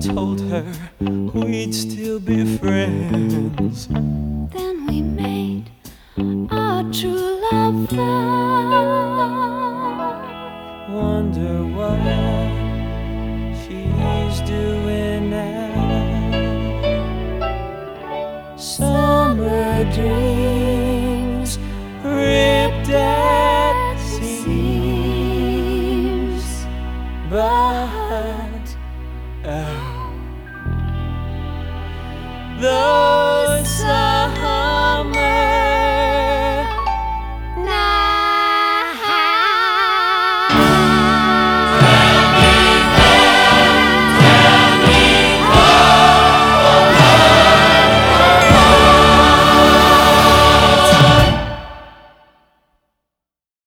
told her we'd still be friends. Then we made our true love. Vow. Wonder what she's doing now. Summer dreams ripped at seams but. Uh, the